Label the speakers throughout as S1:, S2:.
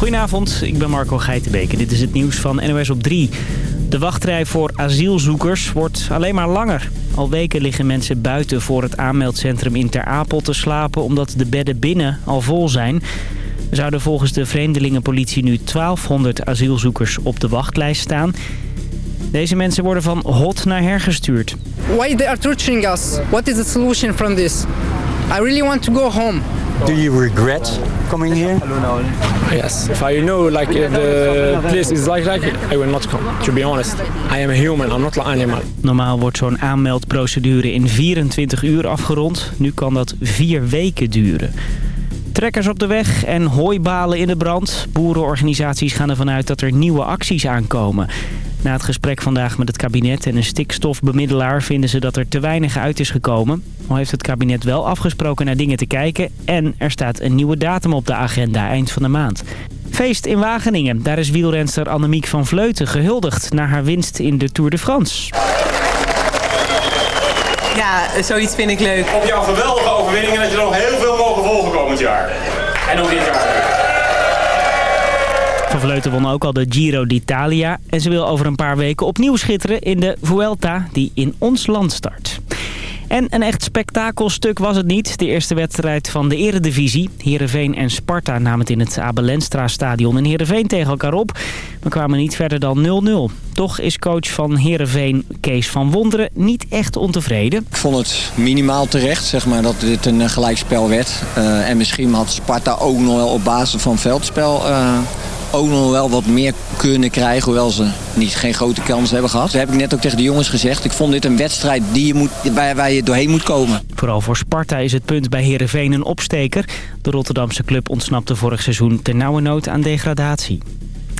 S1: Goedenavond, ik ben Marco Geitenbeek en dit is het nieuws van NOS op 3. De wachtrij voor asielzoekers wordt alleen maar langer. Al weken liggen mensen buiten voor het aanmeldcentrum in Ter Apel te slapen... omdat de bedden binnen al vol zijn. Er zouden volgens de vreemdelingenpolitie nu 1200 asielzoekers op de wachtlijst staan... Deze mensen worden van hot naar hergestuurd.
S2: Why they are torturing us? What is the solution from this? I really want to go home.
S3: Do you regret coming here?
S4: Yes. If I know like the place is like that, I will not come. To be honest, I am a human. I'm not an animal.
S1: Normaal wordt zo'n aanmeldprocedure in 24 uur afgerond. Nu kan dat vier weken duren. Trekkers op de weg en hooibalen in de brand. Boerenorganisaties gaan ervan uit dat er nieuwe acties aankomen. Na het gesprek vandaag met het kabinet en een stikstofbemiddelaar vinden ze dat er te weinig uit is gekomen. Al heeft het kabinet wel afgesproken naar dingen te kijken en er staat een nieuwe datum op de agenda eind van de maand. Feest in Wageningen. Daar is wielrenster Annemiek van Vleuten gehuldigd naar haar winst in de Tour de France.
S5: Ja, zoiets vind ik leuk.
S6: Op jouw geweldige overwinning en dat je nog heel veel mogen volgen komend jaar. En ook dit jaar.
S1: Vleuten won ook al de Giro d'Italia. En ze wil over een paar weken opnieuw schitteren in de Vuelta die in ons land start. En een echt spektakelstuk was het niet. De eerste wedstrijd van de eredivisie. Heerenveen en Sparta namen het in het Abelenstra stadion in Heerenveen tegen elkaar op. Maar kwamen niet verder dan 0-0. Toch is coach van Heerenveen Kees van Wonderen niet echt ontevreden.
S7: Ik vond het minimaal terecht zeg maar, dat dit een gelijkspel werd. Uh, en misschien had Sparta ook nog wel op basis van veldspel... Uh, ook nog wel wat meer kunnen krijgen, hoewel ze niet, geen grote kans hebben gehad. Dat heb ik net ook tegen de jongens gezegd. Ik vond dit een wedstrijd die je moet, waar, waar je doorheen moet komen.
S1: Vooral voor Sparta is het punt bij Heerenveen een opsteker. De Rotterdamse club ontsnapte vorig seizoen ter nauwe nood aan degradatie.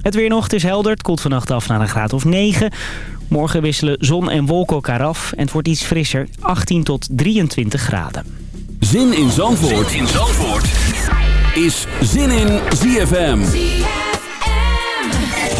S1: Het weer nog, het is helder. Het koelt vannacht af naar een graad of 9. Morgen wisselen zon en wolken elkaar af en het wordt iets frisser, 18 tot 23 graden.
S8: Zin in Zandvoort, zin in Zandvoort. is Zin in ZFM.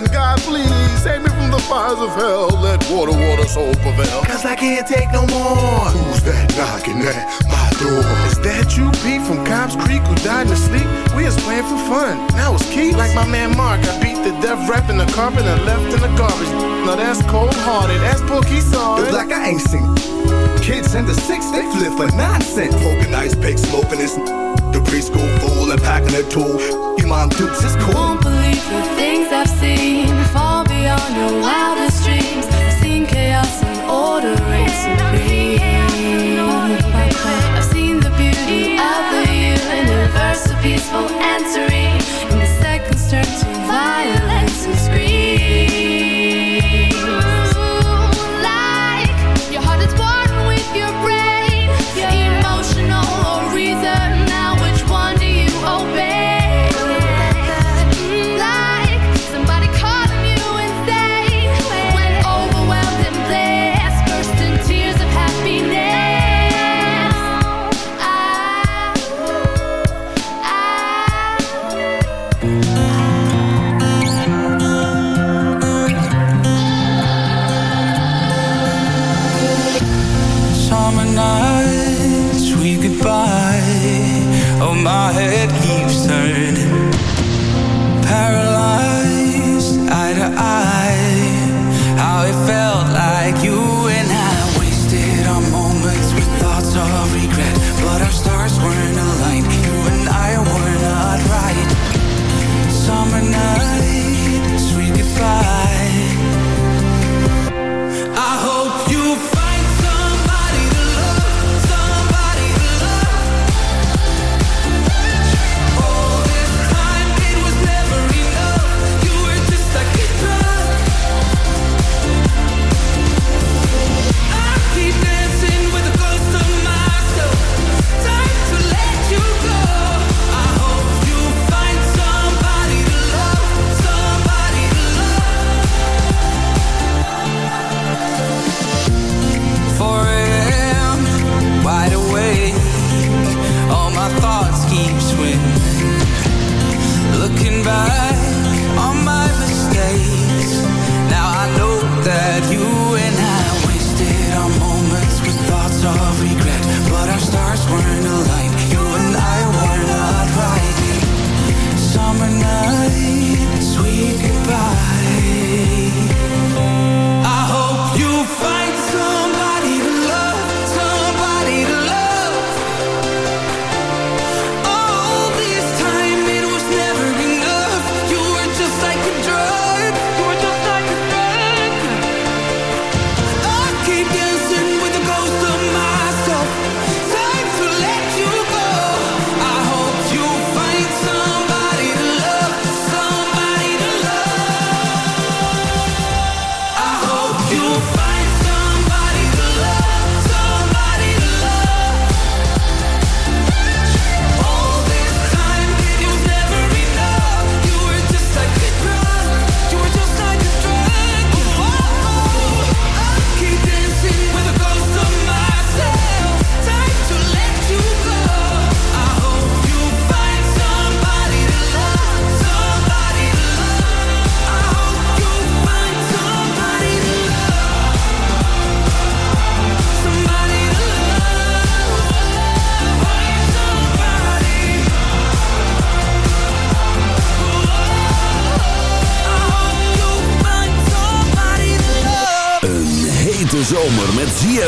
S9: God, please save me from the fires of hell. Let water, water, soul prevail.
S10: Cause I can't take no more.
S9: Who's that knocking at my door? Is that you, Pete, from Cobb's Creek, who died in his sleep? We was playing for fun. Now it's Keith.
S10: Like my man Mark, I beat the death rap in the carpet and left in the garbage. Now that's cold hearted. That's Pookie
S11: The
S10: Saw.
S11: like I ain't seen. Kids in the six, they flip for nonsense. Poking ice pick, smoking this. The preschool fool and packing a tool. Your mom dukes is cool.
S12: Won't believe the things I've seen Far beyond your wildest dreams I've seen chaos and order reign supreme peaceful and
S13: Summer nights, sweet goodbye. Oh, my head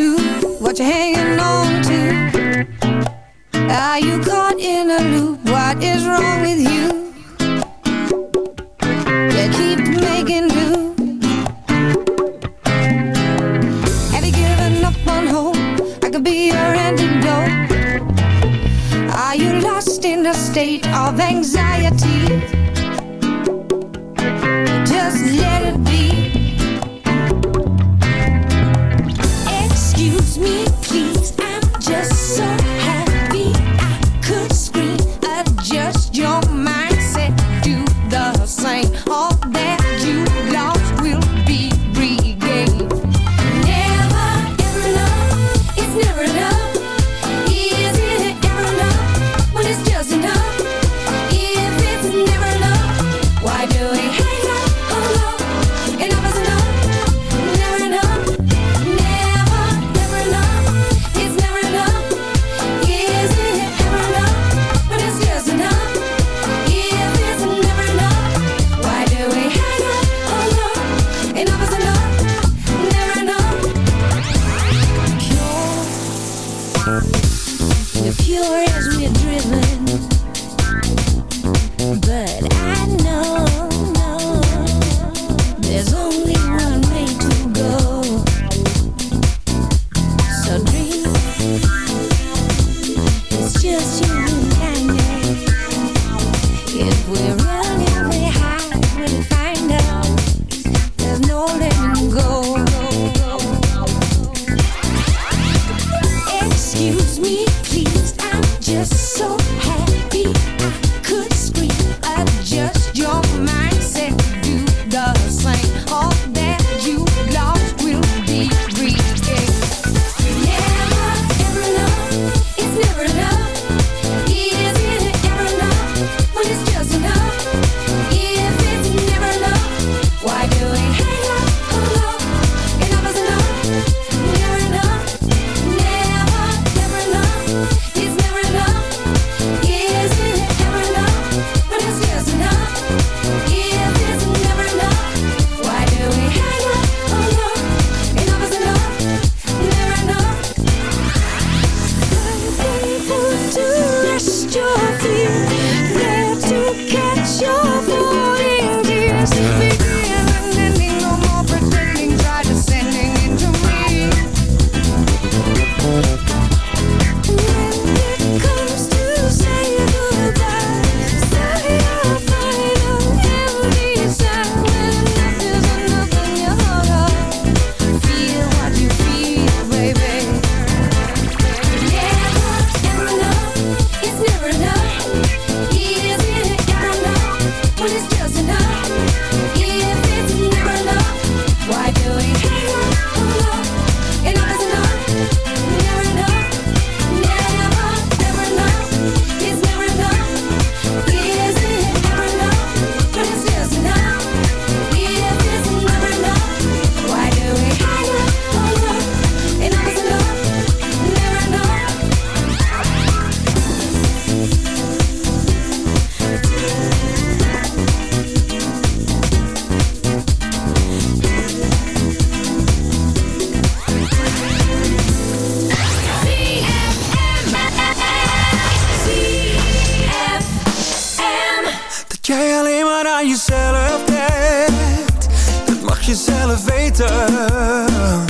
S14: to?
S15: What you hanging on to? Are you caught in a loop? What is wrong with you? You keep making do. Have you given up on hope? I could be your antidote. Are you lost in a state of anxiety?
S13: willen weten.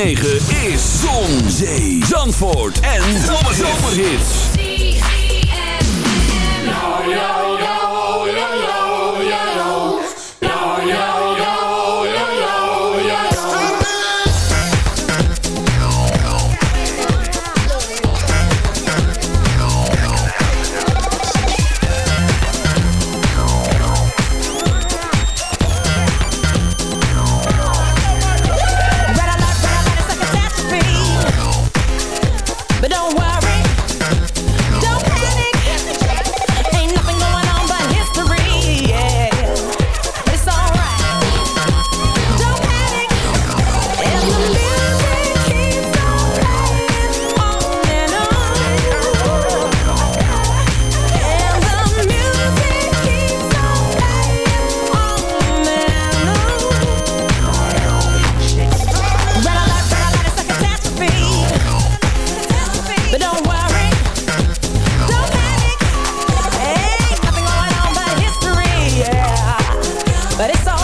S16: 9. But it's all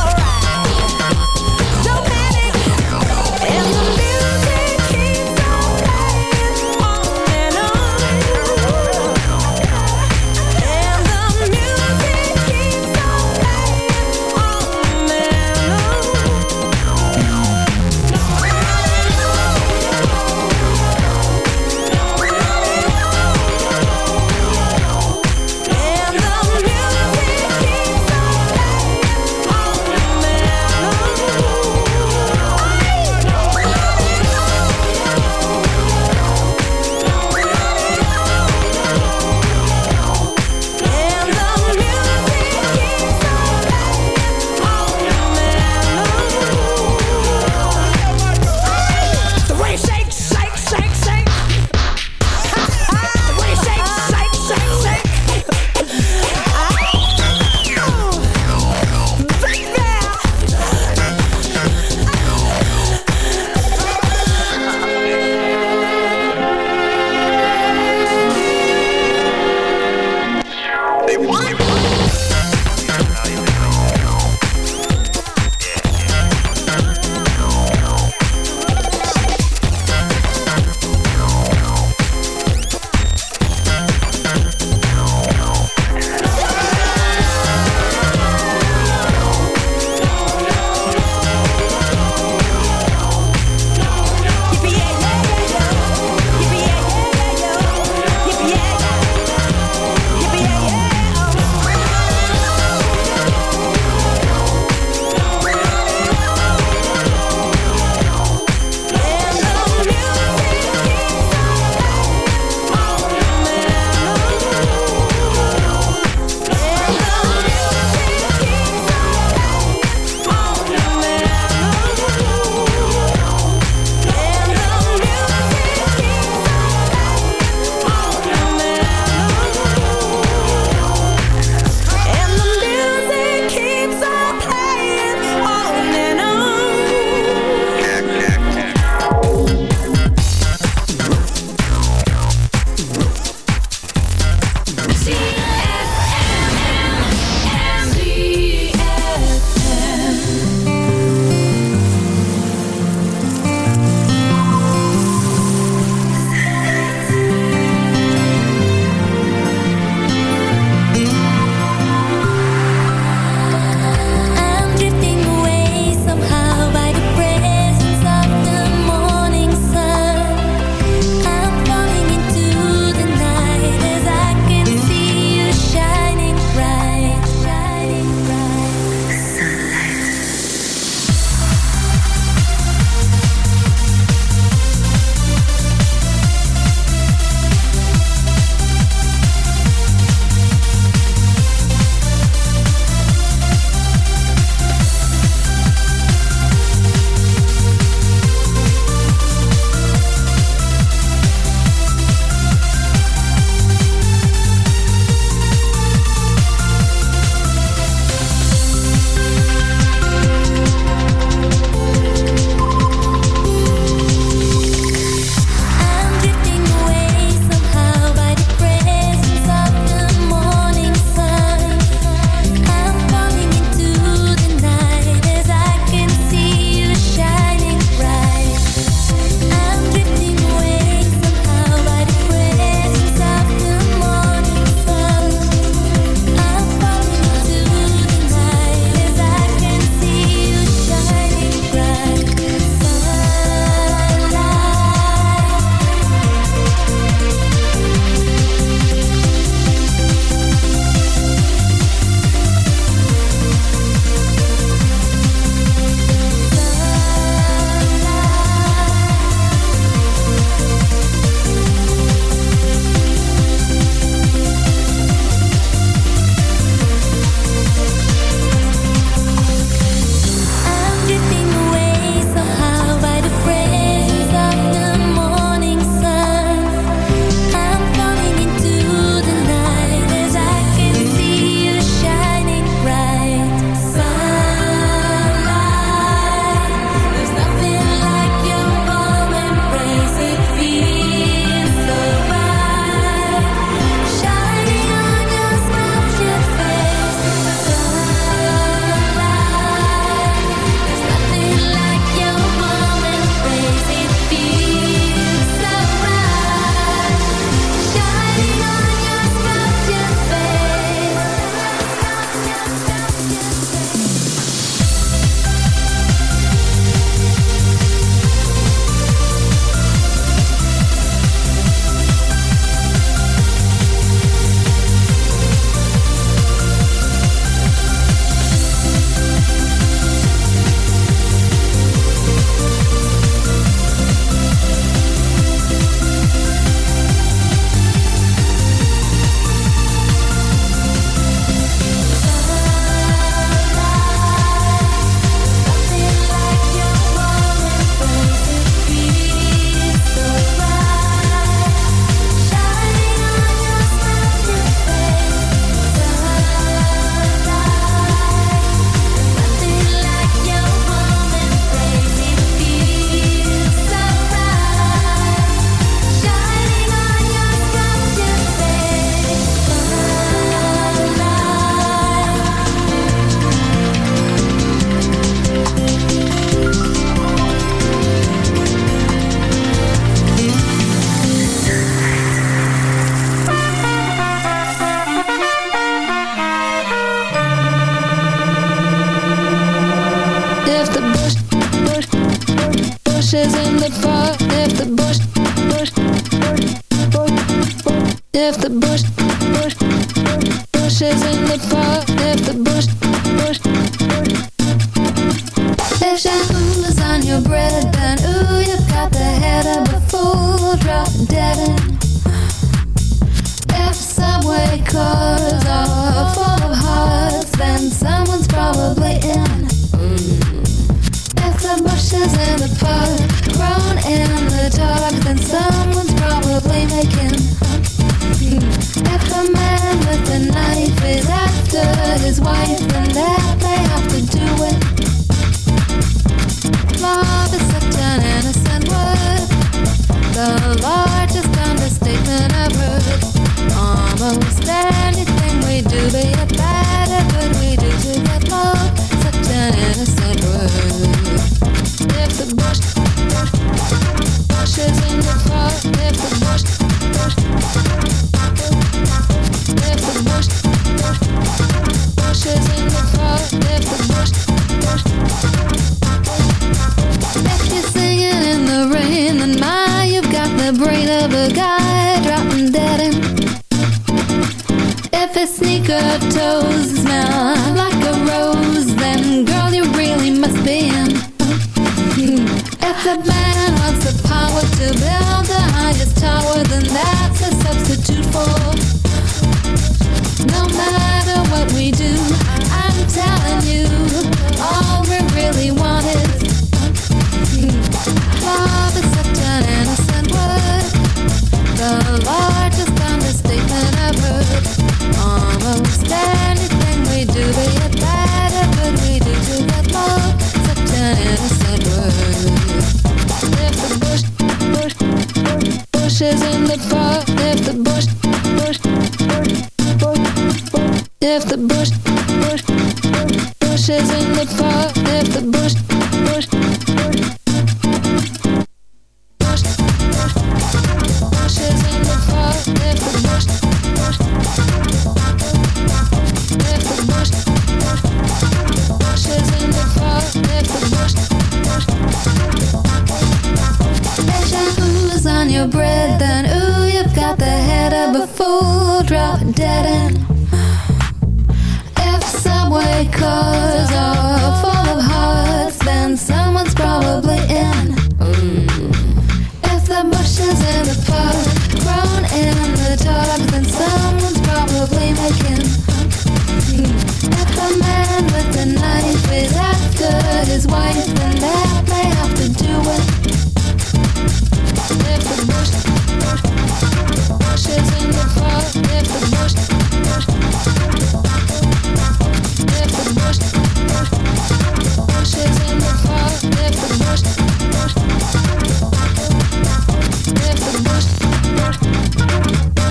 S17: far Thrown in the dark Then someone's probably making At the man with the knife Is after his wife And have to do with Live the bush She's in the far Live the bush Live for the bush in the bush